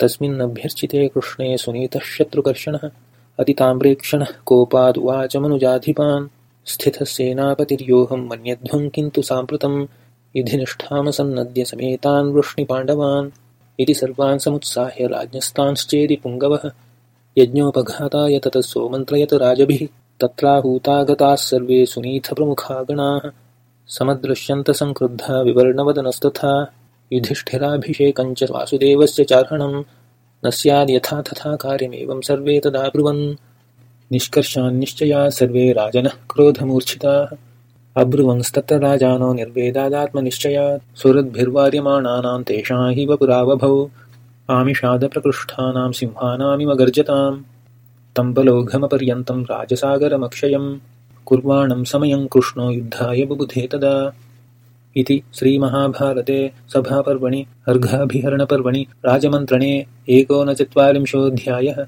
तस्मिन्नभ्यर्चिते कृष्णे सुनीतः शत्रुकर्षणः अतिताम्रेक्षणः कोपादुवाचमनुजाधिपान् स्थितः मन्यध्वं किन्तु साम्प्रतं युधिनिष्ठामसन्नद्य समेतान् वृष्णिपाण्डवान् इति सर्वान् समुत्साह्य राज्ञस्तांश्चेदि पुङ्गवः। यज्ञोपघाताय ततः सोमन्त्रयत राजभिः तत्राहूतागताः सर्वे सुनीथप्रमुखा गणाः समदृश्यन्तसङ्क्रुद्धा विवर्णवदनस्तथा युधिष्ठिराभिषेकञ्च वासुदेवस्य चार्हणं न स्याद्यथा तथा कार्यमेवं सर्वे तदा ब्रुवन्। निष्कर्षान्निश्चयाः सर्वे राजनः क्रोधमूर्च्छिताः। अब्रुवंस्तत्र राजानो निर्वेदादात्मनिश्चयात् सुरद्भिर्वार्यमाणानां तेषां हि वपुरावभौ। आमिषादप्रकृष्टानां सिंहानामिव गर्जताम्। तम्बलोघमपर्यन्तं राजसागरमक्षयं कुर्वाणं समयं कृष्णो युद्धाय बुबुधे तदा इति श्रीमहाभारते सभापर्वणि अर्घाभिहरणपर्वणि राजमन्त्रणे एकोनचत्वारिंशोऽध्यायः